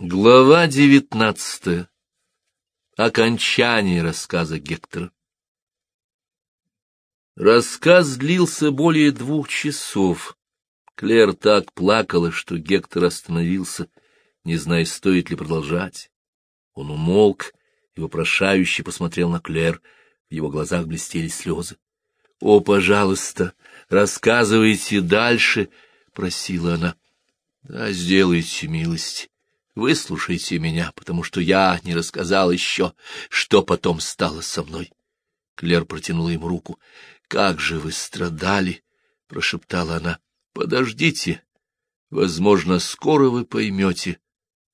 Глава девятнадцатая. Окончание рассказа Гектора. Рассказ длился более двух часов. Клэр так плакала, что Гектор остановился, не зная, стоит ли продолжать. Он умолк и вопрошающе посмотрел на Клэр. В его глазах блестели слезы. — О, пожалуйста, рассказывайте дальше, — просила она. — Да, сделайте милость. Выслушайте меня, потому что я не рассказал еще, что потом стало со мной. Клер протянула ему руку. — Как же вы страдали! — прошептала она. — Подождите. Возможно, скоро вы поймете,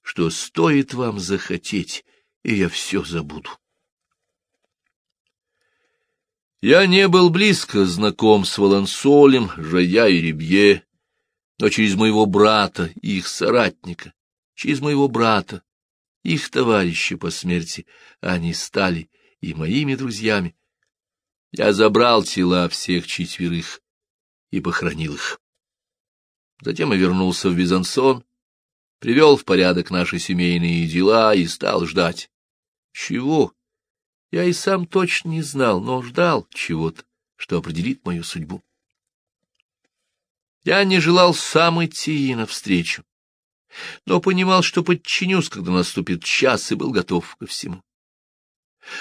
что стоит вам захотеть, и я все забуду. Я не был близко знаком с Валансолем, Жая и Ребье, но через моего брата и их соратника, через моего брата, их товарища по смерти, они стали и моими друзьями. Я забрал тела всех четверых и похоронил их. Затем я вернулся в Бизансон, привел в порядок наши семейные дела и стал ждать. Чего? Я и сам точно не знал, но ждал чего-то, что определит мою судьбу. Я не желал сам идти ей навстречу, но понимал, что подчинюсь, когда наступит час, и был готов ко всему.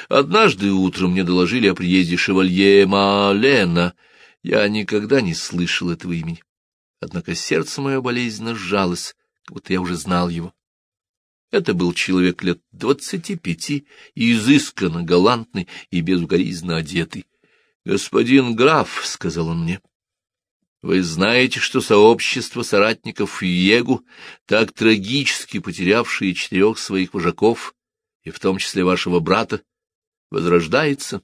Однажды утром мне доложили о приезде шевалье Малена. Я никогда не слышал этого имени. Однако сердце мое болезненно сжалось, как будто я уже знал его. Это был человек лет двадцати пяти, изысканно галантный и безукоризненно одетый. — Господин граф, — сказал он мне, — вы знаете, что сообщество соратников Егу, так трагически потерявшие четырех своих вожаков, и в том числе вашего брата, возрождается.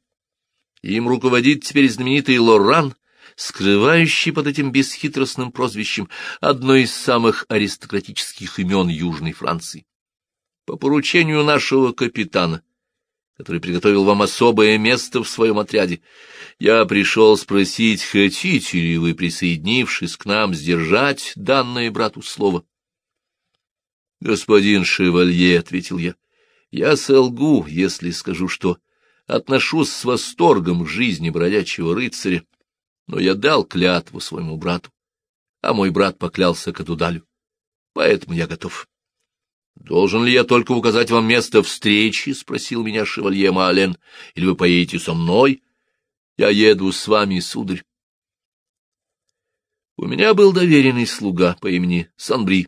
Им руководит теперь знаменитый Лоран, скрывающий под этим бесхитростным прозвищем одно из самых аристократических имен Южной Франции по поручению нашего капитана, который приготовил вам особое место в своем отряде. Я пришел спросить, хотите ли вы, присоединившись к нам, сдержать данное брату слово. — Господин Шевалье, — ответил я, — я солгу, если скажу, что отношусь с восторгом к жизни бродячего рыцаря, но я дал клятву своему брату, а мой брат поклялся Кадудалю, поэтому я готов. — Должен ли я только указать вам место встречи? — спросил меня шевалье Маален. — Или вы поедете со мной? — Я еду с вами, сударь. У меня был доверенный слуга по имени Санбри,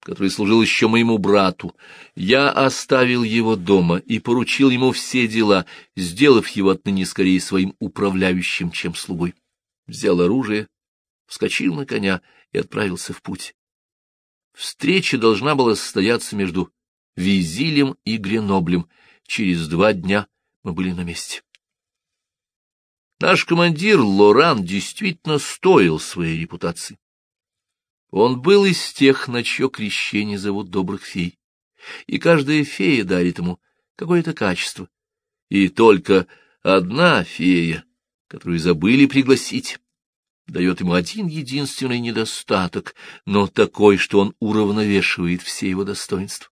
который служил еще моему брату. Я оставил его дома и поручил ему все дела, сделав его отныне скорее своим управляющим, чем слугой. Взял оружие, вскочил на коня и отправился в путь. Встреча должна была состояться между Визилем и Греноблем. Через два дня мы были на месте. Наш командир Лоран действительно стоил своей репутации. Он был из тех, на чье крещение зовут добрых фей, и каждая фея дарит ему какое-то качество. И только одна фея, которую забыли пригласить, дает ему один единственный недостаток, но такой, что он уравновешивает все его достоинства.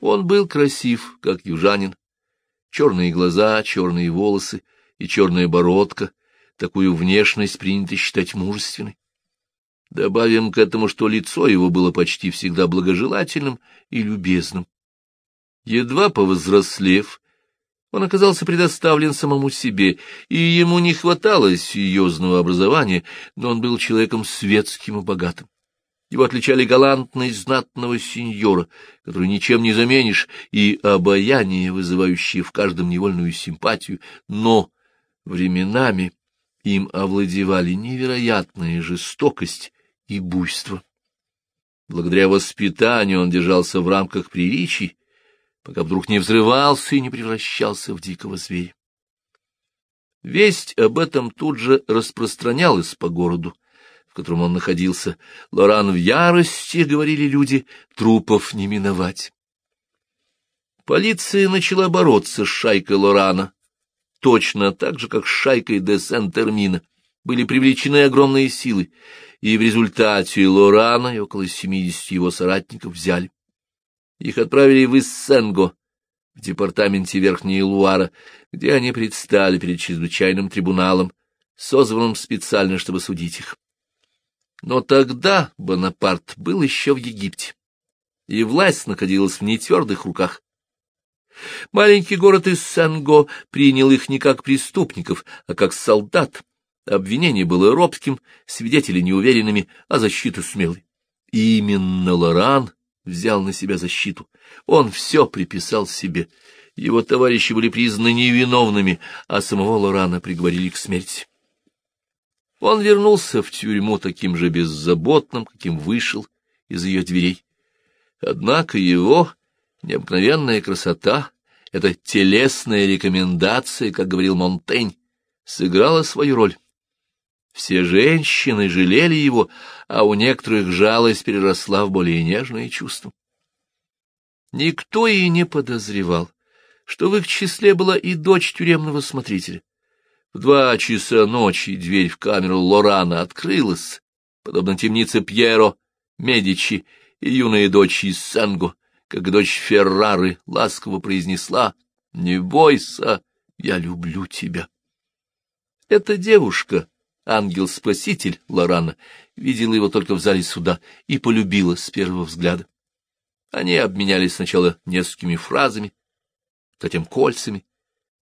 Он был красив, как южанин. Черные глаза, черные волосы и черная бородка. Такую внешность принято считать мужественной. Добавим к этому, что лицо его было почти всегда благожелательным и любезным. Едва повзрослев, он оказался предоставлен самому себе, и ему не хватало серьезного образования, но он был человеком светским и богатым. Его отличали галантность знатного сеньора, который ничем не заменишь, и обаяние, вызывающее в каждом невольную симпатию, но временами им овладевали невероятная жестокость и буйство. Благодаря воспитанию он держался в рамках приличий, пока вдруг не взрывался и не превращался в дикого зверя. Весть об этом тут же распространялась по городу, в котором он находился. Лоран в ярости, говорили люди, трупов не миновать. Полиция начала бороться с шайкой Лорана, точно так же, как с шайкой де Сен-Термина. Были привлечены огромные силы, и в результате Лорана и около семидесяти его соратников взяли. Их отправили в Иссенго, в департаменте Верхней Луара, где они предстали перед чрезвычайным трибуналом, созванным специально, чтобы судить их. Но тогда Бонапарт был еще в Египте, и власть находилась в нетвердых руках. Маленький город Иссенго принял их не как преступников, а как солдат. Обвинение было робким, свидетели неуверенными, а защита смелой. Именно Лоран взял на себя защиту. Он все приписал себе. Его товарищи были признаны невиновными, а самого Лорана приговорили к смерти. Он вернулся в тюрьму таким же беззаботным, каким вышел из ее дверей. Однако его необыкновенная красота, эта телесная рекомендация, как говорил Монтень, сыграла свою роль. Все женщины жалели его, а у некоторых жалость переросла в более нежные чувства. Никто и не подозревал, что в их числе была и дочь тюремного смотрителя. В два часа ночи дверь в камеру Лорана открылась, подобно темнице Пьеро, Медичи и юная дочь из Сенго, как дочь Феррары, ласково произнесла «Не бойся, я люблю тебя». Эта девушка, ангел-спаситель Лорана, видела его только в зале суда и полюбила с первого взгляда. Они обменялись сначала несколькими фразами, затем кольцами,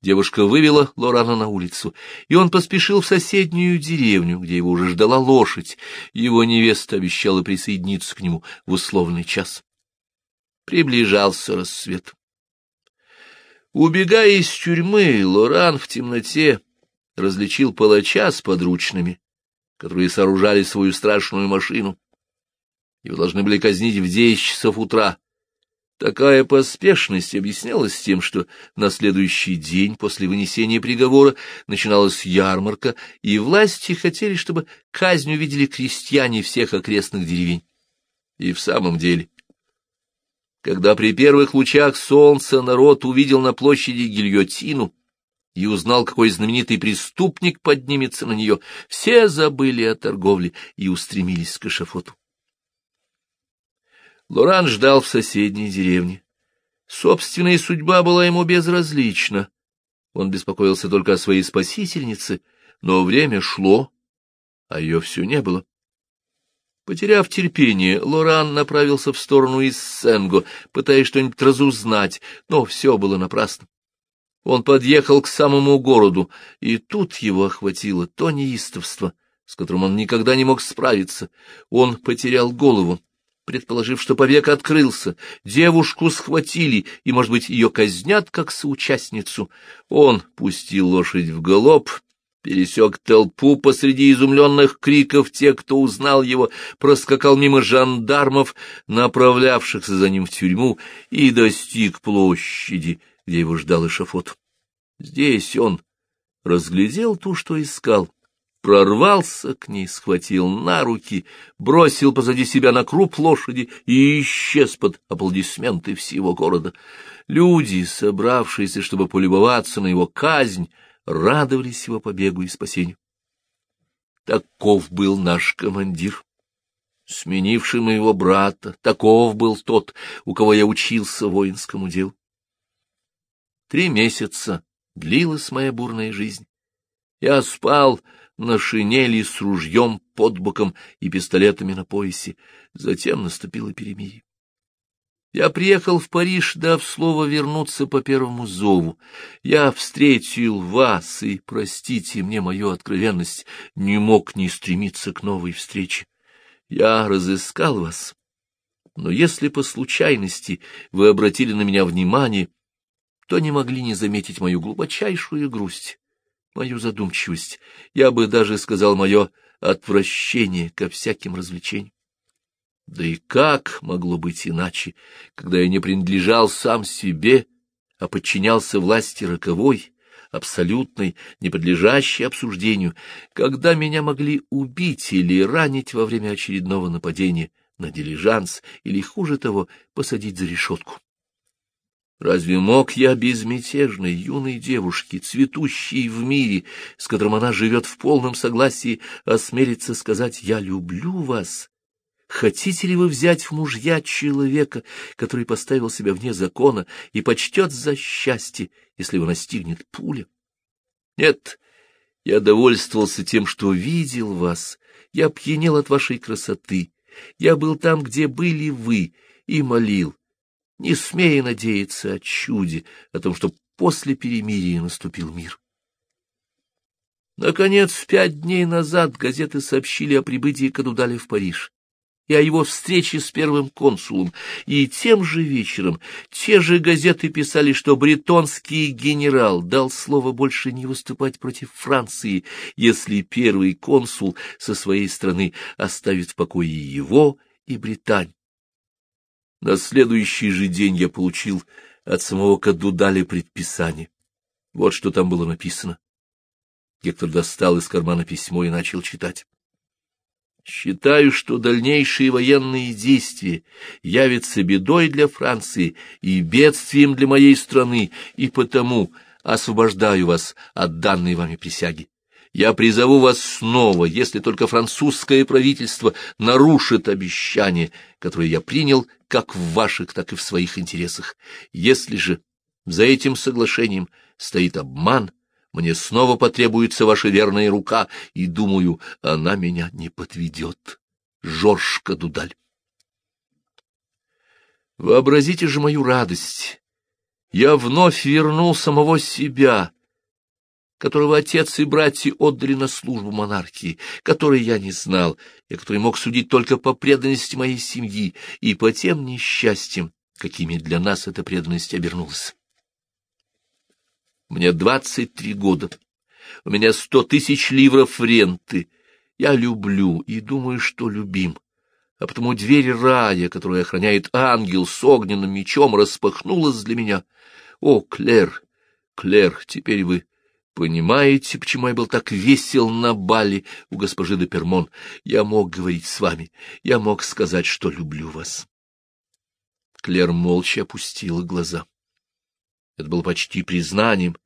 Девушка вывела Лорана на улицу, и он поспешил в соседнюю деревню, где его уже ждала лошадь. Его невеста обещала присоединиться к нему в условный час. Приближался рассвет. Убегая из тюрьмы, Лоран в темноте различил палача с подручными, которые сооружали свою страшную машину. Его должны были казнить в десять часов утра, Такая поспешность объяснялась тем, что на следующий день после вынесения приговора начиналась ярмарка, и власти хотели, чтобы казнь увидели крестьяне всех окрестных деревень. И в самом деле, когда при первых лучах солнца народ увидел на площади гильотину и узнал, какой знаменитый преступник поднимется на нее, все забыли о торговле и устремились к эшафоту. Лоран ждал в соседней деревне. Собственная судьба была ему безразлична. Он беспокоился только о своей спасительнице, но время шло, а ее все не было. Потеряв терпение, Лоран направился в сторону из пытаясь что-нибудь разузнать, но все было напрасно. Он подъехал к самому городу, и тут его охватило то неистовство, с которым он никогда не мог справиться. Он потерял голову предположив, что повек открылся, девушку схватили, и, может быть, ее казнят как соучастницу. Он пустил лошадь в галоп, пересек толпу посреди изумленных криков тех, кто узнал его, проскакал мимо жандармов, направлявшихся за ним в тюрьму, и достиг площади, где его ждал эшафот. Здесь он разглядел ту, что искал, прорвался к ней, схватил на руки, бросил позади себя на круп лошади и исчез под аплодисменты всего города. Люди, собравшиеся, чтобы полюбоваться на его казнь, радовались его побегу и спасению. Таков был наш командир, сменивший моего брата, таков был тот, у кого я учился воинскому делу. Три месяца длилась моя бурная жизнь. Я спал на шинели с ружьем под боком и пистолетами на поясе. Затем наступило перемирие. Я приехал в Париж, дав слово вернуться по первому зову. Я встретил вас, и, простите мне мою откровенность, не мог не стремиться к новой встрече. Я разыскал вас, но если по случайности вы обратили на меня внимание, то не могли не заметить мою глубочайшую грусть мою задумчивость, я бы даже сказал мое отвращение ко всяким развлечениям. Да и как могло быть иначе, когда я не принадлежал сам себе, а подчинялся власти роковой, абсолютной, не подлежащей обсуждению, когда меня могли убить или ранить во время очередного нападения на дилижанс или, хуже того, посадить за решетку. Разве мог я безмятежной юной девушке, цветущей в мире, с которым она живет в полном согласии, осмелиться сказать «я люблю вас», Хотите ли вы взять в мужья человека, который поставил себя вне закона и почтет за счастье, если его настигнет пуля? Нет, я довольствовался тем, что видел вас, я пьянел от вашей красоты, я был там, где были вы, и молил, не смея надеяться о чуде, о том, что после перемирия наступил мир. Наконец, пять дней назад газеты сообщили о прибытии Кадудали в Париж и о его встрече с первым консулом, и тем же вечером те же газеты писали, что бретонский генерал дал слово больше не выступать против Франции, если первый консул со своей стороны оставит в покое его и Британь. На следующий же день я получил от самого Кадудали предписание. Вот что там было написано. Гектор достал из кармана письмо и начал читать. Считаю, что дальнейшие военные действия явятся бедой для Франции и бедствием для моей страны, и потому освобождаю вас от данной вами присяги. Я призову вас снова, если только французское правительство нарушит обещание, которое я принял как в ваших, так и в своих интересах. Если же за этим соглашением стоит обман, мне снова потребуется ваша верная рука, и, думаю, она меня не подведет. Жоржка Дудаль. Вообразите же мою радость. Я вновь вернул самого себя, которого отец и братья отдали на службу монархии, которой я не знал, и который мог судить только по преданности моей семьи и по тем несчастьям, какими для нас эта преданность обернулась. Мне двадцать три года. У меня сто тысяч ливров ренты. Я люблю и думаю, что любим. А потому дверь рая, которую охраняет ангел с огненным мечом, распахнулась для меня. О, Клэр, Клэр, теперь вы понимаете, почему я был так весел на бале у госпожи де Пермон? Я мог говорить с вами, я мог сказать, что люблю вас. Клэр молча опустила глаза. Это было почти признанием.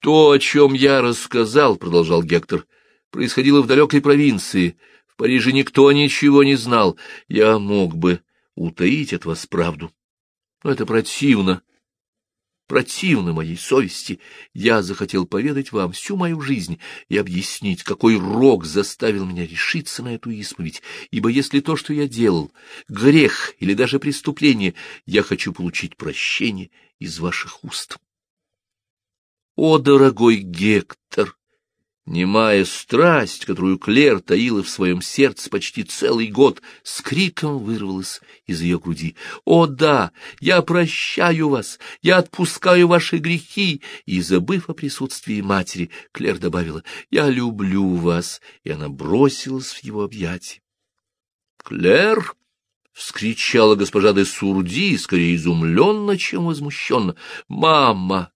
То, о чем я рассказал, — продолжал Гектор, — происходило в далекой провинции. В Париже никто ничего не знал. Я мог бы утаить от вас правду. Но это противно. Противно моей совести. Я захотел поведать вам всю мою жизнь и объяснить, какой рок заставил меня решиться на эту исповедь, ибо если то, что я делал, грех или даже преступление, я хочу получить прощение из ваших уст. О, дорогой Гектор! Немая страсть, которую Клер таила в своем сердце почти целый год, с криком вырвалась из ее груди. «О, да, я прощаю вас, я отпускаю ваши грехи!» И, забыв о присутствии матери, Клер добавила, «Я люблю вас!» И она бросилась в его объятия. «Клер!» — вскричала госпожа де Сурди, скорее изумленно, чем возмущенно. «Мама!»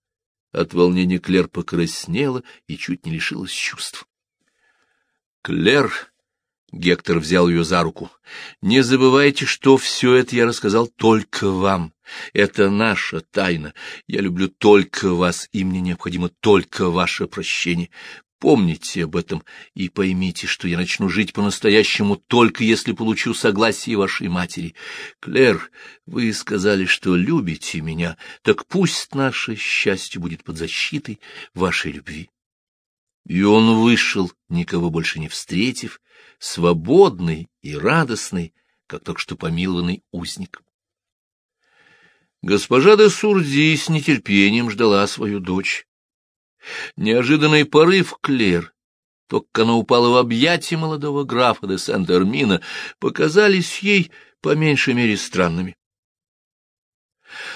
От волнения Клер покраснела и чуть не лишилась чувств. «Клер!» — Гектор взял ее за руку. «Не забывайте, что все это я рассказал только вам. Это наша тайна. Я люблю только вас, и мне необходимо только ваше прощение. Помните об этом и поймите, что я начну жить по-настоящему только если получу согласие вашей матери. Клэр, вы сказали, что любите меня, так пусть наше счастье будет под защитой вашей любви. И он вышел, никого больше не встретив, свободный и радостный, как только что помилованный узник. Госпожа де Сурди с нетерпением ждала свою дочь. Неожиданный порыв Клер, то, как она упала в объятия молодого графа де Сент-Эрмина, показались ей по меньшей мере странными.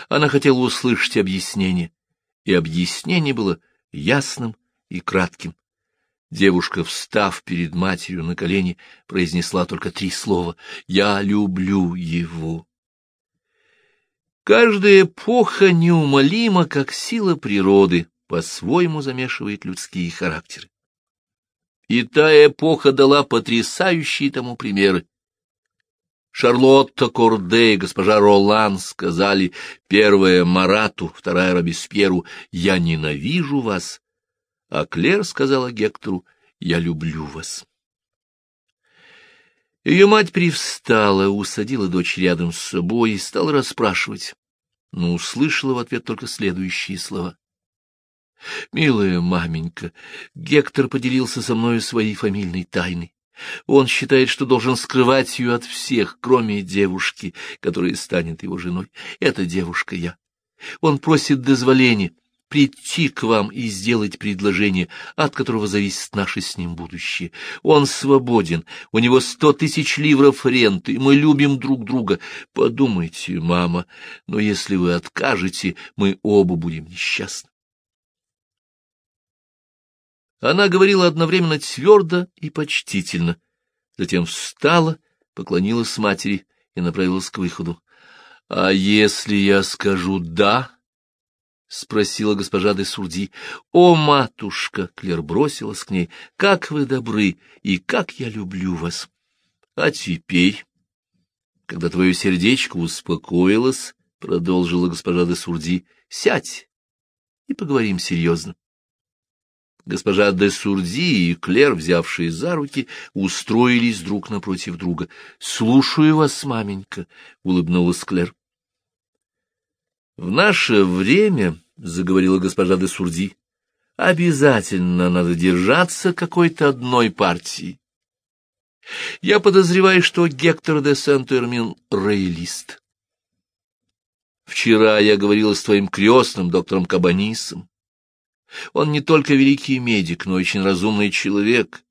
Она хотела услышать объяснение, и объяснение было ясным и кратким. Девушка, встав перед матерью на колени, произнесла только три слова «Я люблю его». Каждая эпоха неумолима, как сила природы, по-своему замешивает людские характеры. И та эпоха дала потрясающие тому примеры. Шарлотта Корде и госпожа Ролан сказали, первая Марату, вторая Робеспьеру, «Я ненавижу вас», а Клер сказала Гектору, «Я люблю вас». Ее мать привстала, усадила дочь рядом с собой и стала расспрашивать, но услышала в ответ только следующие слова. «Милая маменька, Гектор поделился со мною своей фамильной тайной. Он считает, что должен скрывать ее от всех, кроме девушки, которая станет его женой. Эта девушка я. Он просит дозволения прийти к вам и сделать предложение, от которого зависит наше с ним будущее. Он свободен, у него сто тысяч ливров ренты, мы любим друг друга. Подумайте, мама, но если вы откажете, мы оба будем несчастны. Она говорила одновременно твердо и почтительно, затем встала, поклонилась матери и направилась к выходу. — А если я скажу «да», — спросила госпожа де Сурди. — О, матушка! — Клер бросилась к ней. — Как вы добры и как я люблю вас! А теперь, когда твое сердечко успокоилось, — продолжила госпожа де Сурди, — сядь и поговорим серьезно. Госпожа де Сурди и Клер, взявшие за руки, устроились друг напротив друга. — Слушаю вас, маменька, — улыбнулась Клер. — В наше время — заговорила госпожа де Сурди, — обязательно надо держаться какой-то одной партии. Я подозреваю, что Гектор де Сент-Эрмин — роялист. Вчера я говорила с твоим крестным, доктором Кабанисом. Он не только великий медик, но очень разумный человек.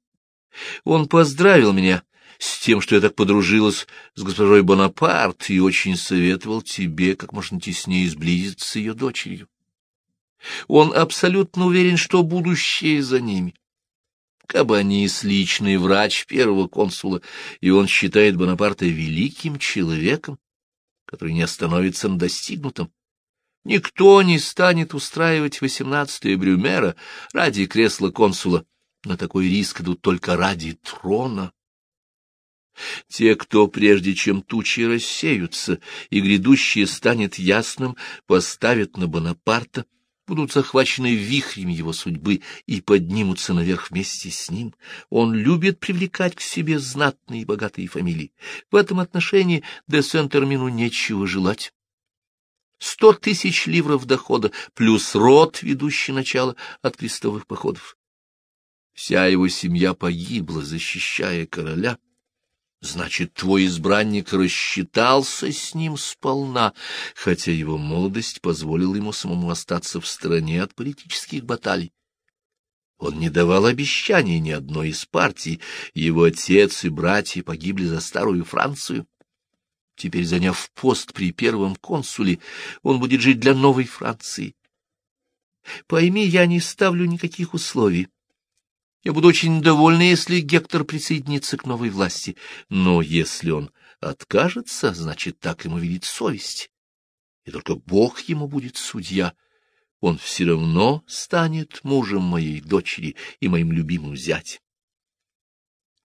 Он поздравил меня с тем, что я так подружилась с госпожой Бонапарт и очень советовал тебе как можно теснее сблизиться с ее дочерью. Он абсолютно уверен, что будущее за ними. Кабанис — личный врач первого консула, и он считает Бонапарта великим человеком, который не остановится на достигнутом. Никто не станет устраивать восемнадцатое Брюмера ради кресла консула, на такой риск идут только ради трона. Те, кто, прежде чем тучи рассеются и грядущее станет ясным, поставят на Бонапарта — будут захвачены вихрем его судьбы и поднимутся наверх вместе с ним. Он любит привлекать к себе знатные и богатые фамилии. В этом отношении де Сент-Эрмину нечего желать. Сто тысяч ливров дохода, плюс род, ведущий начало от крестовых походов. Вся его семья погибла, защищая короля. Значит, твой избранник рассчитался с ним сполна, хотя его молодость позволила ему самому остаться в стороне от политических баталий. Он не давал обещаний ни одной из партий, его отец и братья погибли за старую Францию. Теперь, заняв пост при первом консуле, он будет жить для новой Франции. Пойми, я не ставлю никаких условий. Я буду очень довольна, если Гектор присоединится к новой власти. Но если он откажется, значит, так ему велит совесть. И только Бог ему будет судья. Он все равно станет мужем моей дочери и моим любимым зятем.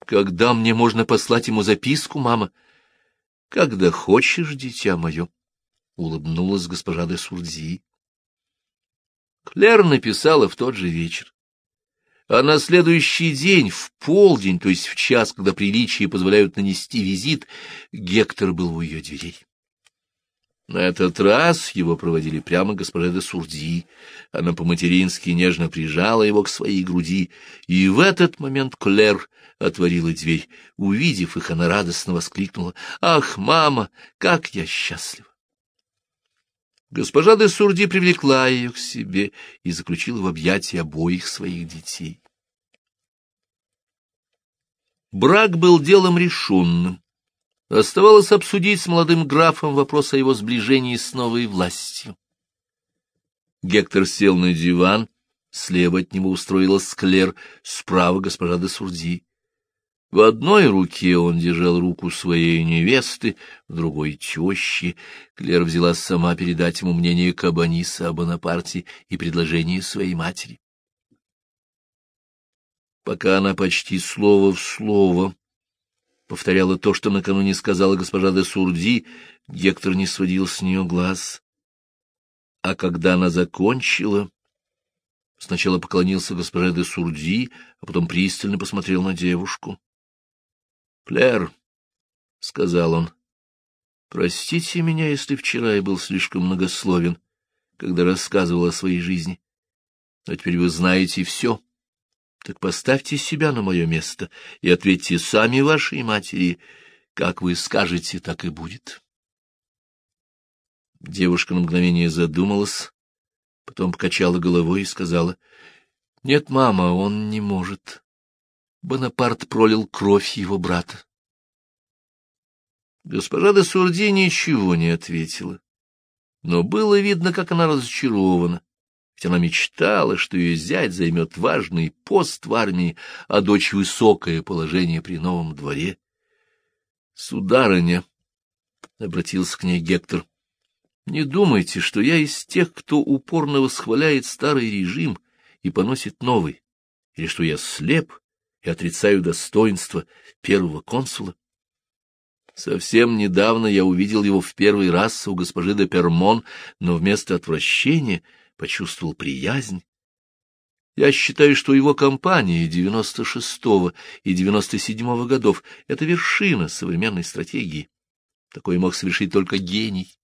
Когда мне можно послать ему записку, мама? Когда хочешь, дитя мое, — улыбнулась госпожа де Сурдзи. Клэр написала в тот же вечер. А на следующий день, в полдень, то есть в час, когда приличия позволяют нанести визит, Гектор был у ее дверей. На этот раз его проводили прямо госпожа де Сурди. Она по-матерински нежно прижала его к своей груди, и в этот момент Клэр отворила дверь. Увидев их, она радостно воскликнула. «Ах, мама, как я счастлива!» Госпожа де Сурди привлекла ее к себе и заключила в объятия обоих своих детей. Брак был делом решенным. Оставалось обсудить с молодым графом вопрос о его сближении с новой властью. Гектор сел на диван, слева от него устроилась Клер, справа госпожа де Сурди. В одной руке он держал руку своей невесты, в другой — тещи. Клер взяла сама передать ему мнение Кабаниса о Бонапарте и предложение своей матери. Пока она почти слово в слово повторяла то, что накануне сказала госпожа де Сурди, Гектор не сводил с нее глаз. А когда она закончила, сначала поклонился госпоже де Сурди, а потом пристально посмотрел на девушку. Клэр, — сказал он. — Простите меня, если вчера я был слишком многословен, когда рассказывал о своей жизни. Но теперь вы знаете все. Так поставьте себя на мое место и ответьте сами вашей матери. Как вы скажете, так и будет. Девушка на мгновение задумалась, потом покачала головой и сказала, — Нет, мама, он не может. Бонапарт пролил кровь его брата. Госпожа де Сурди ничего не ответила, но было видно, как она разочарована, ведь она мечтала, что ее зять займет важный пост в армии, а дочь — высокое положение при новом дворе. — Сударыня, — обратился к ней Гектор, — не думайте, что я из тех, кто упорно восхваляет старый режим и поносит новый, или что я слеп и отрицаю достоинство первого консула. Совсем недавно я увидел его в первый раз у госпожи де Пермон, но вместо отвращения почувствовал приязнь. Я считаю, что его кампания 96-го и 97-го годов — это вершина современной стратегии. Такое мог совершить только гений.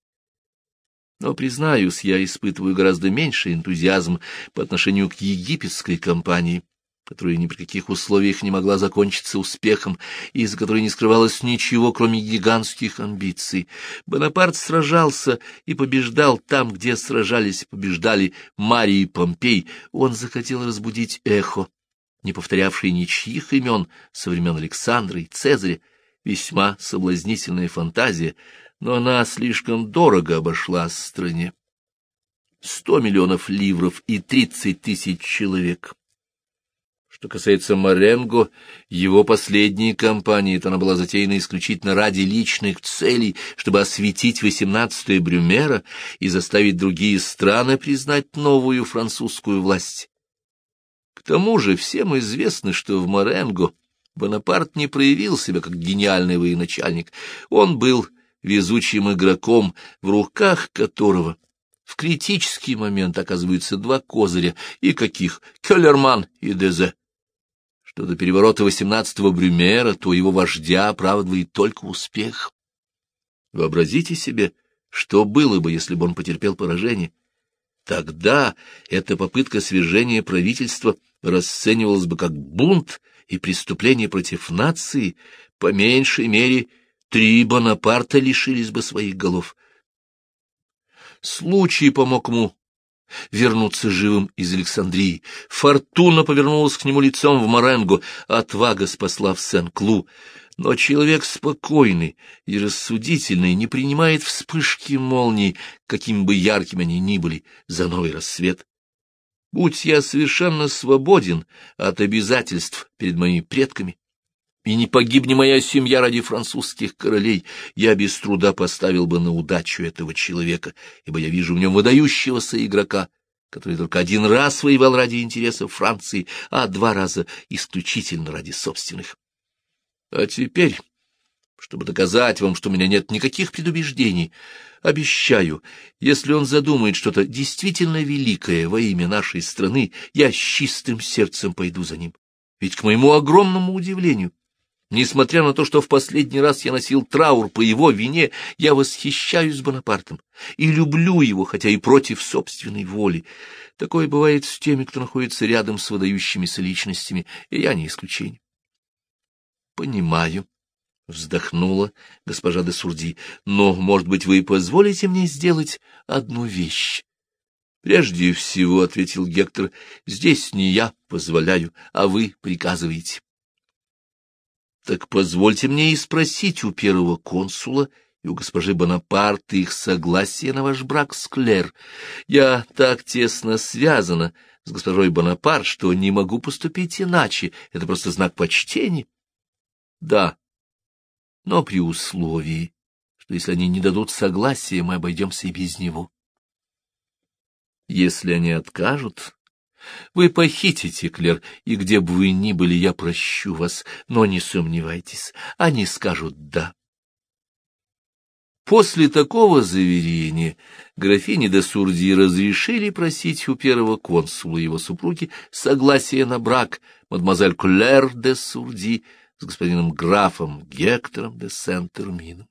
Но, признаюсь, я испытываю гораздо меньше энтузиазм по отношению к египетской кампании, которая ни при каких условиях не могла закончиться успехом, и из которой не скрывалось ничего, кроме гигантских амбиций. Бонапарт сражался и побеждал там, где сражались и побеждали Марий и Помпей. Он захотел разбудить эхо, не повторявшее ничьих имен со времен Александра и Цезаря, весьма соблазнительная фантазия — но она слишком дорого обошлась стране. Сто миллионов ливров и тридцать тысяч человек. Что касается Маренго, его последней кампании, то она была затеяна исключительно ради личных целей, чтобы осветить восемнадцатое Брюмера и заставить другие страны признать новую французскую власть. К тому же всем известно, что в Маренго Бонапарт не проявил себя как гениальный военачальник. Он был везучим игроком, в руках которого в критический момент оказываются два козыря, и каких — Келлерман и Дезе. Что до переворота восемнадцатого Брюмера, то его вождя оправдывает только успех. Вообразите себе, что было бы, если бы он потерпел поражение. Тогда эта попытка свержения правительства расценивалась бы как бунт и преступление против нации, по меньшей мере — Три Бонапарта лишились бы своих голов. Случай помог ему вернуться живым из Александрии. Фортуна повернулась к нему лицом в Маренго, отвага спасла в Сен-Клу. Но человек спокойный и рассудительный не принимает вспышки молний, какими бы яркими они ни были, за новый рассвет. Будь я совершенно свободен от обязательств перед моими предками, и не погибни моя семья ради французских королей, я без труда поставил бы на удачу этого человека, ибо я вижу в нем выдающегося игрока, который только один раз воевал ради интересов Франции, а два раза исключительно ради собственных. А теперь, чтобы доказать вам, что у меня нет никаких предубеждений, обещаю, если он задумает что-то действительно великое во имя нашей страны, я с чистым сердцем пойду за ним. Ведь, к моему огромному удивлению, Несмотря на то, что в последний раз я носил траур по его вине, я восхищаюсь Бонапартом и люблю его, хотя и против собственной воли. Такое бывает с теми, кто находится рядом с выдающимися личностями, и я не исключение. — Понимаю, — вздохнула госпожа де Сурди, — но, может быть, вы позволите мне сделать одну вещь? — Прежде всего, — ответил Гектор, — здесь не я позволяю, а вы приказываете. Так позвольте мне и спросить у первого консула и у госпожи Бонапарт их согласие на ваш брак с Клер. Я так тесно связана с госпожой Бонапарт, что не могу поступить иначе. Это просто знак почтения. Да, но при условии, что если они не дадут согласия, мы обойдемся и без него. Если они откажут, вы похитите, Клер, и где бы вы ни были, я прощу вас, но не сомневайтесь, они скажут «да». После такого заверения графине де Сурди разрешили просить у первого консула его супруги согласия на брак мадемуазель Клер де Сурди с господином графом Гектором де Сент-Термином.